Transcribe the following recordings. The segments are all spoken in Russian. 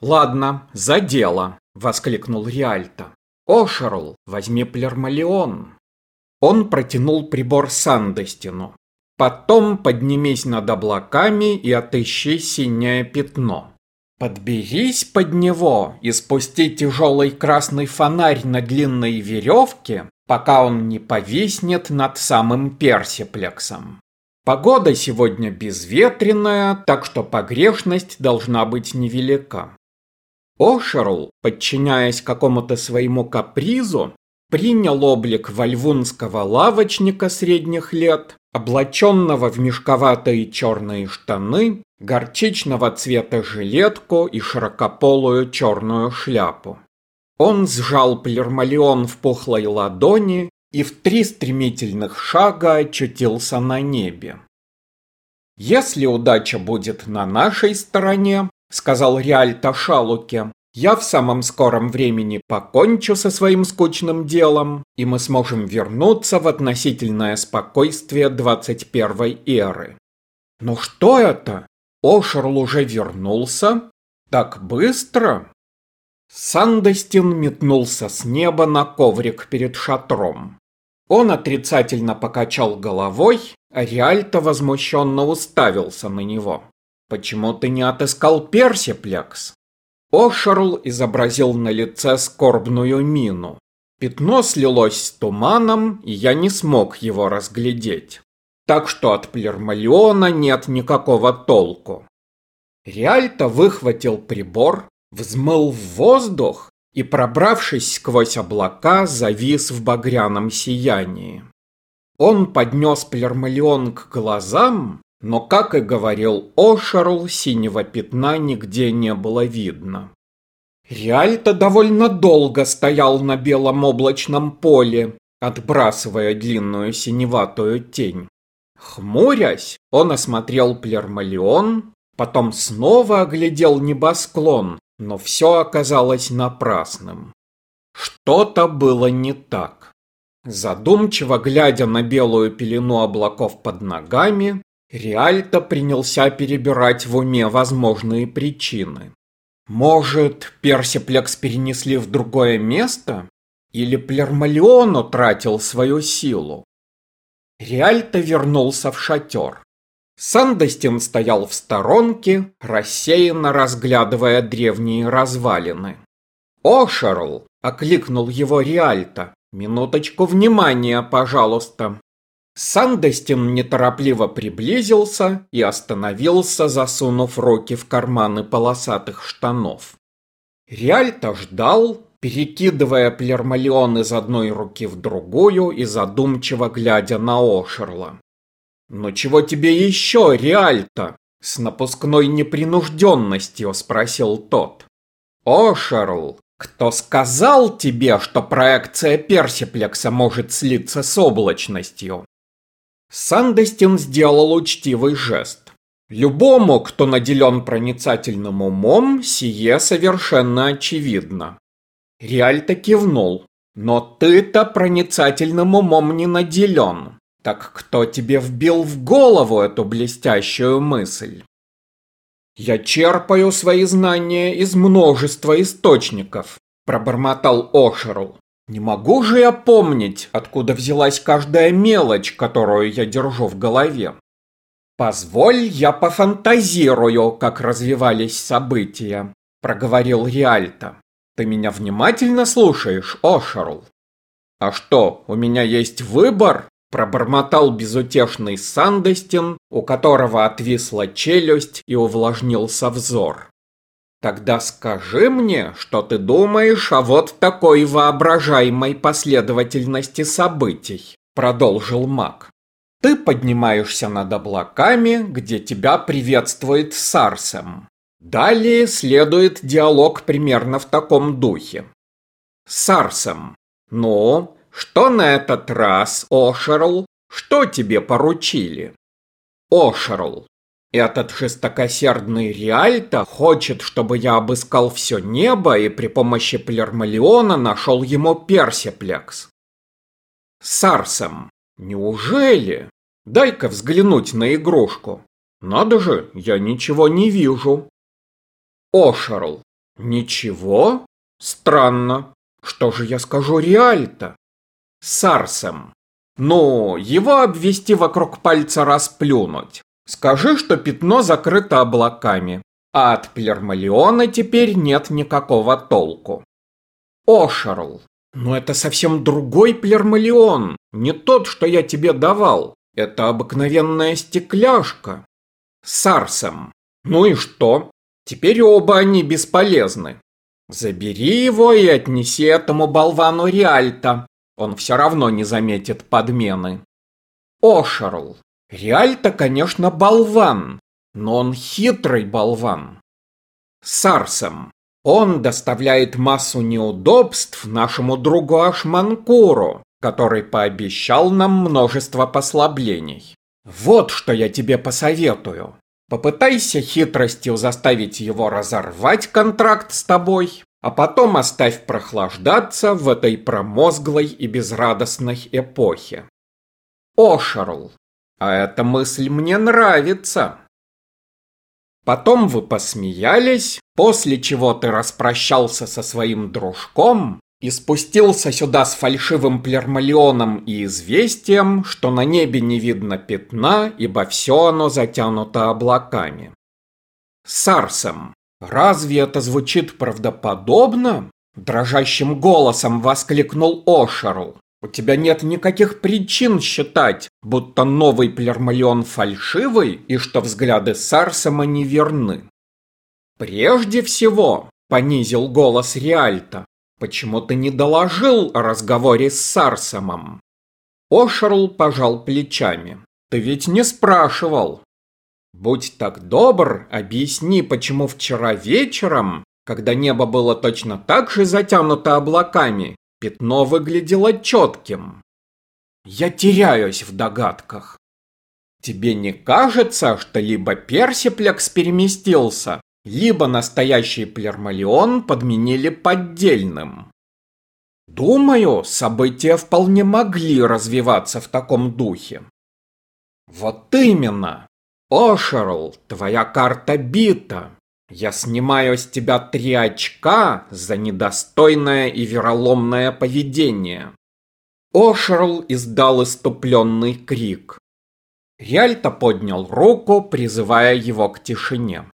«Ладно, за дело!» — воскликнул Риальто. «Ошерл, возьми плермалион!» Он протянул прибор Сандестину. «Потом поднимись над облаками и отыщи синее пятно. Подберись под него и спусти тяжелый красный фонарь на длинной веревке, пока он не повиснет над самым персиплексом. Погода сегодня безветренная, так что погрешность должна быть невелика. Ошерл, подчиняясь какому-то своему капризу, принял облик вальвунского лавочника средних лет, облаченного в мешковатые черные штаны, горчичного цвета жилетку и широкополую черную шляпу. Он сжал плермалион в пухлой ладони и в три стремительных шага очутился на небе. «Если удача будет на нашей стороне, — сказал Риальто Шалуке, — я в самом скором времени покончу со своим скучным делом, и мы сможем вернуться в относительное спокойствие 21 эры. Но что это? Ошерл уже вернулся? Так быстро? Сандостин метнулся с неба на коврик перед шатром. Он отрицательно покачал головой, а Риальто возмущенно уставился на него. «Почему ты не отыскал персиплекс?» Ошерл изобразил на лице скорбную мину. Пятно слилось с туманом, и я не смог его разглядеть. Так что от плермалиона нет никакого толку. Риальто выхватил прибор, взмыл в воздух и, пробравшись сквозь облака, завис в багряном сиянии. Он поднес плермалион к глазам, но, как и говорил Ошерл, синего пятна нигде не было видно. Реальто довольно долго стоял на белом облачном поле, отбрасывая длинную синеватую тень. Хмурясь, он осмотрел плермалион, потом снова оглядел небосклон, но все оказалось напрасным. Что-то было не так. Задумчиво глядя на белую пелену облаков под ногами, Риальто принялся перебирать в уме возможные причины. Может, персиплекс перенесли в другое место? Или Плермалион утратил свою силу? Риальто вернулся в шатер. Сандостин стоял в сторонке, рассеянно разглядывая древние развалины. «О, Шерл!» — окликнул его Риальто. «Минуточку внимания, пожалуйста!» Сандостин неторопливо приблизился и остановился, засунув руки в карманы полосатых штанов. Риальто ждал, перекидывая плермалион из одной руки в другую и задумчиво глядя на Ошерла. «Но чего тебе еще, Реальто?» С напускной непринужденностью спросил тот. «О, Шерл, кто сказал тебе, что проекция персиплекса может слиться с облачностью?» Сандестин сделал учтивый жест. Любому, кто наделен проницательным умом, сие совершенно очевидно. Реальто кивнул. «Но ты-то проницательным умом не наделен. Так кто тебе вбил в голову эту блестящую мысль? Я черпаю свои знания из множества источников, пробормотал Ошерл. Не могу же я помнить, откуда взялась каждая мелочь, которую я держу в голове. Позволь, я пофантазирую, как развивались события, проговорил Риальто. Ты меня внимательно слушаешь, Ошерл? А что, у меня есть выбор? Пробормотал безутешный Сандестин, у которого отвисла челюсть и увлажнился взор. Тогда скажи мне, что ты думаешь о вот такой воображаемой последовательности событий, продолжил маг. Ты поднимаешься над облаками, где тебя приветствует Сарсем. Далее следует диалог примерно в таком духе. Сарсем. Ну, что на этот раз, Ошерл? Что тебе поручили? Ошерл. Этот жестокосердный Риальто хочет, чтобы я обыскал все небо и при помощи Плермалиона нашел ему персиплекс. Сарсом. Неужели? Дай-ка взглянуть на игрушку. Надо же, я ничего не вижу. Ошерл. Ничего? Странно. Что же я скажу Риальто? Сарсем. Ну, его обвести вокруг пальца расплюнуть. Скажи, что пятно закрыто облаками, а от Плермалиона теперь нет никакого толку. Ошерл. Но это совсем другой Плермалион, не тот, что я тебе давал. Это обыкновенная стекляшка. Сарсем. Ну и что? Теперь оба они бесполезны. Забери его и отнеси этому болвану Риальто. Он все равно не заметит подмены. Ошерл. Риальто, конечно, болван, но он хитрый болван. Сарсем. Он доставляет массу неудобств нашему другу Ашманкуру, который пообещал нам множество послаблений. Вот что я тебе посоветую. Попытайся хитростью заставить его разорвать контракт с тобой, а потом оставь прохлаждаться в этой промозглой и безрадостной эпохе. Ошерл, а эта мысль мне нравится. Потом вы посмеялись, после чего ты распрощался со своим дружком и спустился сюда с фальшивым плермалионом и известием, что на небе не видно пятна, ибо все оно затянуто облаками. Сарсом, разве это звучит правдоподобно? Дрожащим голосом воскликнул Ошерл. У тебя нет никаких причин считать, будто новый плермалион фальшивый и что взгляды Сарсома неверны. Прежде всего, понизил голос Риальта, Почему ты не доложил о разговоре с Сарсомом? Ошерл пожал плечами. Ты ведь не спрашивал. Будь так добр, объясни, почему вчера вечером, когда небо было точно так же затянуто облаками, пятно выглядело четким. Я теряюсь в догадках. Тебе не кажется, что либо Персиплекс переместился, либо настоящий Плермалион подменили поддельным. Думаю, события вполне могли развиваться в таком духе. Вот именно. Ошерл, твоя карта бита. Я снимаю с тебя три очка за недостойное и вероломное поведение. Ошерл издал иступленный крик. Риальто поднял руку, призывая его к тишине.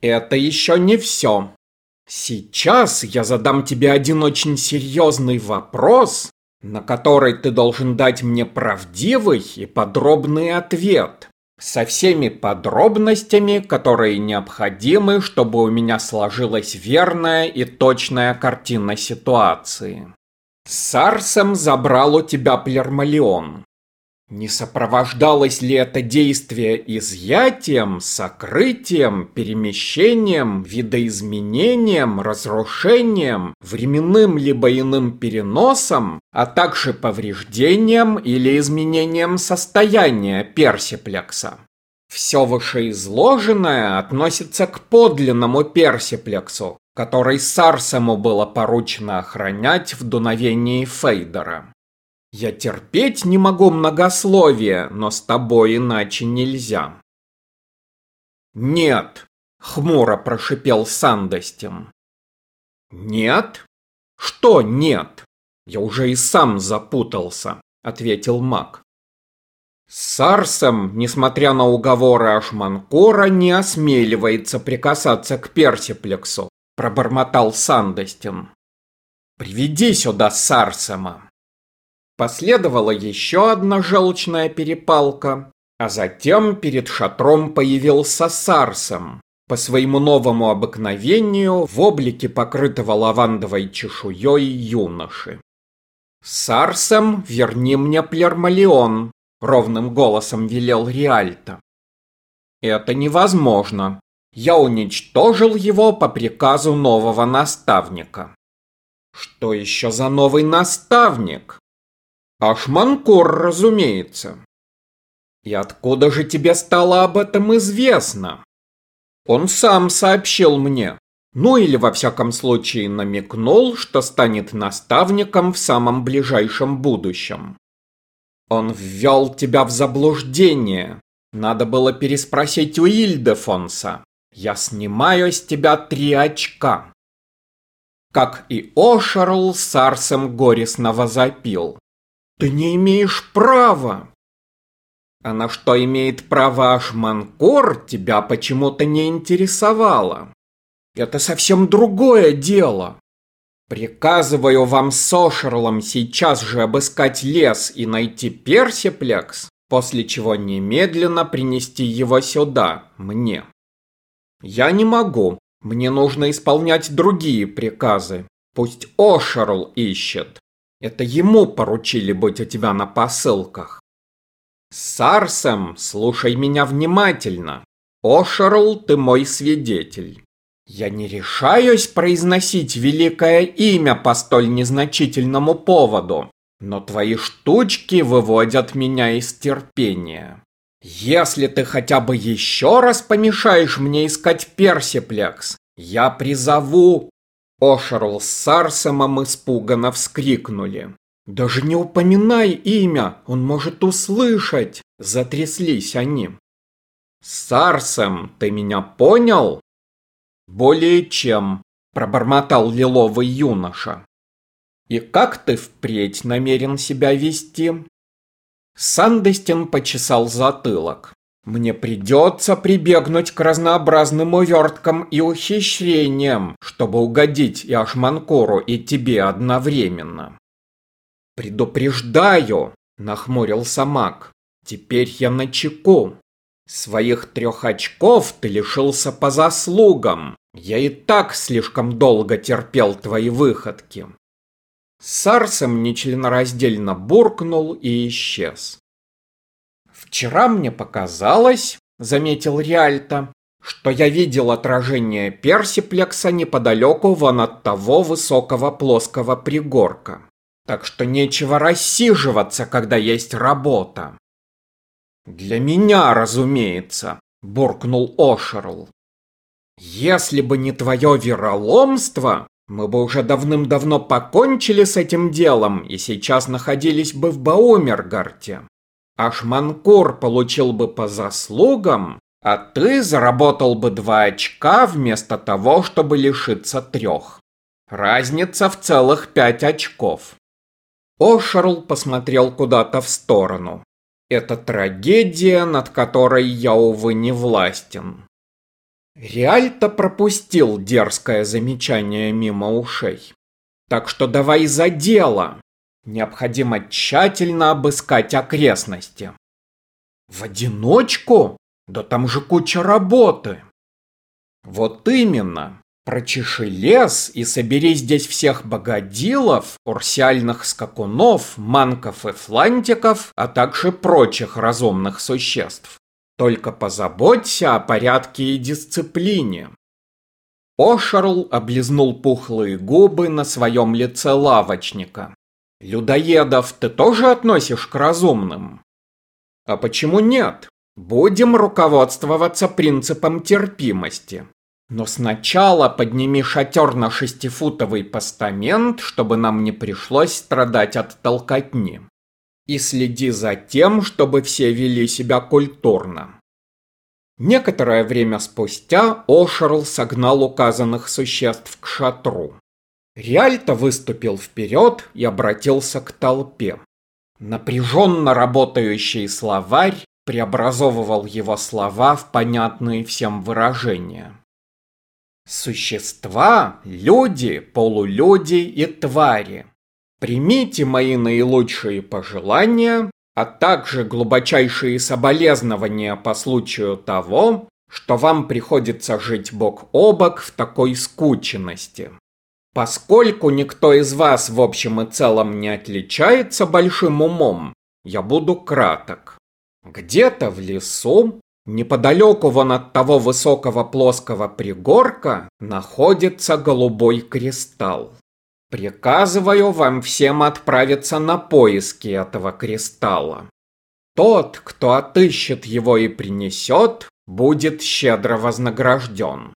Это еще не все. Сейчас я задам тебе один очень серьезный вопрос, на который ты должен дать мне правдивый и подробный ответ. Со всеми подробностями, которые необходимы, чтобы у меня сложилась верная и точная картина ситуации. Сарсом забрал у тебя Плермалион. Не сопровождалось ли это действие изъятием, сокрытием, перемещением, видоизменением, разрушением, временным либо иным переносом, а также повреждением или изменением состояния персиплекса? Все вышеизложенное относится к подлинному персиплексу, который Сарсому было поручено охранять в дуновении Фейдера. Я терпеть не могу многословия, но с тобой иначе нельзя. Нет, хмуро прошипел Сандостин. Нет? Что нет? Я уже и сам запутался, ответил маг. Сарсом, несмотря на уговоры Ашманкора, не осмеливается прикасаться к Персиплексу, пробормотал Сандостин. Приведи сюда Сарсома. Последовала еще одна желчная перепалка, а затем перед шатром появился Сарсом, по своему новому обыкновению в облике покрытого лавандовой чешуей юноши. «Сарсом, верни мне Плермалион», — ровным голосом велел Риальто. «Это невозможно. Я уничтожил его по приказу нового наставника». «Что еще за новый наставник?» Ашманкор, разумеется. И откуда же тебе стало об этом известно? Он сам сообщил мне. Ну или во всяком случае намекнул, что станет наставником в самом ближайшем будущем. Он ввел тебя в заблуждение. Надо было переспросить у Ильдефонса. Я снимаю с тебя три очка. Как и Ошерл, Сарсом горестно возопил. «Ты не имеешь права!» А на что имеет право Ашманкор, тебя почему-то не интересовало. Это совсем другое дело. Приказываю вам с Ошерлом сейчас же обыскать лес и найти персиплекс, после чего немедленно принести его сюда, мне. Я не могу. Мне нужно исполнять другие приказы. Пусть Ошерл ищет. Это ему поручили быть у тебя на посылках. Сарсом, слушай меня внимательно. Ошерл, ты мой свидетель. Я не решаюсь произносить великое имя по столь незначительному поводу, но твои штучки выводят меня из терпения. Если ты хотя бы еще раз помешаешь мне искать персиплекс, я призову... Ошерл с Сарсомом испуганно вскрикнули. «Даже не упоминай имя, он может услышать!» Затряслись они. «Сарсом, ты меня понял?» «Более чем», – пробормотал лиловый юноша. «И как ты впредь намерен себя вести?» Сандестин почесал затылок. «Мне придется прибегнуть к разнообразным уверткам и ухищрениям, чтобы угодить и Ашманкору, и тебе одновременно». «Предупреждаю!» – нахмурился маг. «Теперь я на чеку. Своих трех очков ты лишился по заслугам. Я и так слишком долго терпел твои выходки. Сарсом нечленораздельно буркнул и исчез. «Вчера мне показалось, — заметил Риальто, — что я видел отражение персиплекса неподалеку вон от того высокого плоского пригорка. Так что нечего рассиживаться, когда есть работа. «Для меня, разумеется», – буркнул Ошерл. «Если бы не твое вероломство, мы бы уже давным-давно покончили с этим делом и сейчас находились бы в Баумергарте. Ашманкур получил бы по заслугам, а ты заработал бы два очка вместо того, чтобы лишиться трех. Разница в целых пять очков». Ошерл посмотрел куда-то в сторону. Это трагедия, над которой я, увы, не властен. Реальто пропустил дерзкое замечание мимо ушей. Так что давай за дело. Необходимо тщательно обыскать окрестности. В одиночку? Да там же куча работы. Вот именно. Прочеши лес и собери здесь всех богадилов, урсиальных скакунов, манков и флантиков, а также прочих разумных существ. Только позаботься о порядке и дисциплине. Ошерл облизнул пухлые губы на своем лице лавочника. Людоедов ты тоже относишь к разумным? А почему нет? Будем руководствоваться принципом терпимости. Но сначала подними шатер на шестифутовый постамент, чтобы нам не пришлось страдать от толкотни. И следи за тем, чтобы все вели себя культурно. Некоторое время спустя Ошерл согнал указанных существ к шатру. Риальто выступил вперед и обратился к толпе. Напряженно работающий словарь преобразовывал его слова в понятные всем выражения. Существа, люди, полулюди и твари. Примите мои наилучшие пожелания, а также глубочайшие соболезнования по случаю того, что вам приходится жить бок о бок в такой скученности. Поскольку никто из вас в общем и целом не отличается большим умом, я буду краток. Где-то в лесу Неподалеку вон от того высокого плоского пригорка находится голубой кристалл. Приказываю вам всем отправиться на поиски этого кристалла. Тот, кто отыщет его и принесет, будет щедро вознагражден.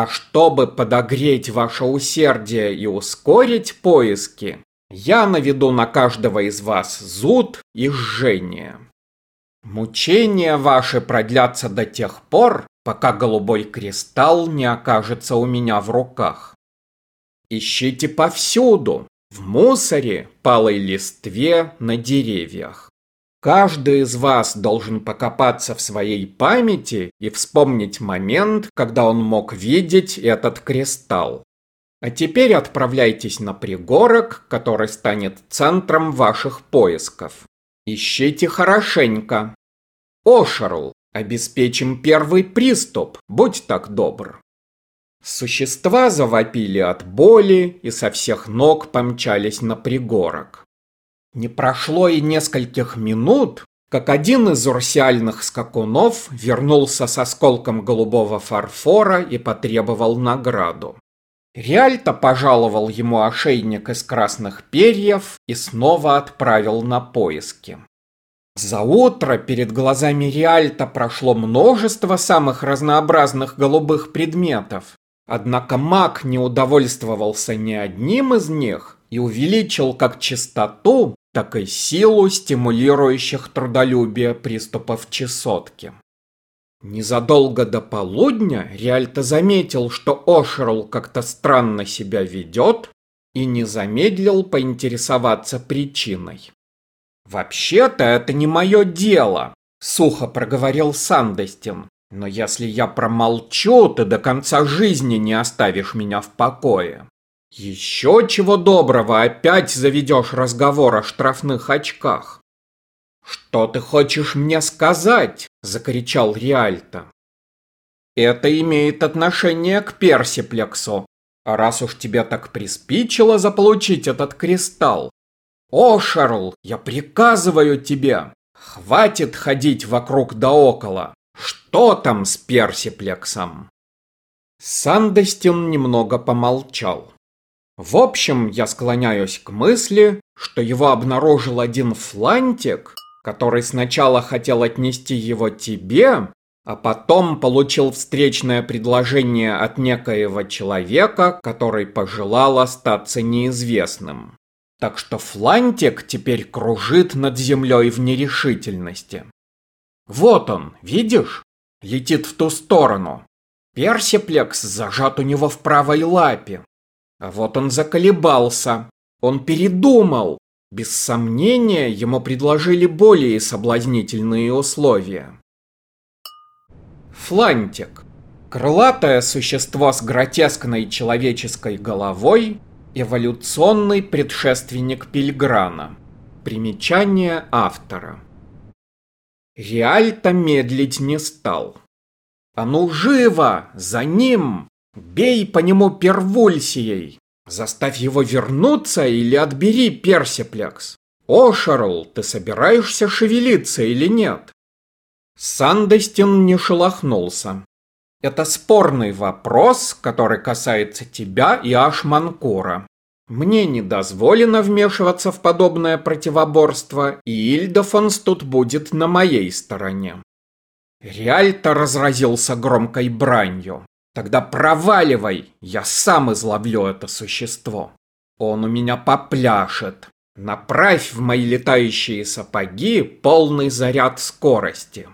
А чтобы подогреть ваше усердие и ускорить поиски, я наведу на каждого из вас зуд и жжение. Мучения ваши продлятся до тех пор, пока голубой кристалл не окажется у меня в руках. Ищите повсюду, в мусоре, палой листве, на деревьях. Каждый из вас должен покопаться в своей памяти и вспомнить момент, когда он мог видеть этот кристалл. А теперь отправляйтесь на пригорок, который станет центром ваших поисков. Ищите хорошенько. Ошерл, обеспечим первый приступ, будь так добр. Существа завопили от боли и со всех ног помчались на пригорок. Не прошло и нескольких минут, как один из урсиальных скакунов вернулся с осколком голубого фарфора и потребовал награду. Реальто пожаловал ему ошейник из красных перьев и снова отправил на поиски. За утро перед глазами Реальто прошло множество самых разнообразных голубых предметов. Однако маг не удовольствовался ни одним из них и увеличил как чистоту, так и силу стимулирующих трудолюбие приступов чесотки. Незадолго до полудня Риальто заметил, что Ошерл как-то странно себя ведет и не замедлил поинтересоваться причиной. «Вообще-то это не мое дело», — сухо проговорил Сандестин. «Но если я промолчу, ты до конца жизни не оставишь меня в покое. Еще чего доброго опять заведешь разговор о штрафных очках. «Что ты хочешь мне сказать?» – закричал Риальто. «Это имеет отношение к Персиплексу. А раз уж тебе так приспичило заполучить этот кристалл, о, Шарл, я приказываю тебе, хватит ходить вокруг да около. Что там с Персиплексом?» Сандестин немного помолчал. В общем, я склоняюсь к мысли, что его обнаружил один флантик, который сначала хотел отнести его тебе, а потом получил встречное предложение от некоего человека, который пожелал остаться неизвестным. Так что Флантик теперь кружит над землей в нерешительности. Вот он, видишь? Летит в ту сторону. Персиплекс зажат у него в правой лапе. Вот он заколебался. Он передумал без сомнения, ему предложили более соблазнительные условия. Флантик. Крылатое существо с гротескной человеческой головой, эволюционный предшественник Пильграна. Примечание автора. Реальто медлить не стал. «А ну живо! За ним! Бей по нему первульсией!» Заставь его вернуться или отбери Персиплекс. О, Шарл, ты собираешься шевелиться или нет? Сандестин не шелохнулся. Это спорный вопрос, который касается тебя и Ашманкора. Мне не дозволено вмешиваться в подобное противоборство, и Ильдофонс тут будет на моей стороне. Реальто разразился громкой бранью. Тогда проваливай, я сам изловлю это существо. Он у меня попляшет. Направь в мои летающие сапоги полный заряд скорости.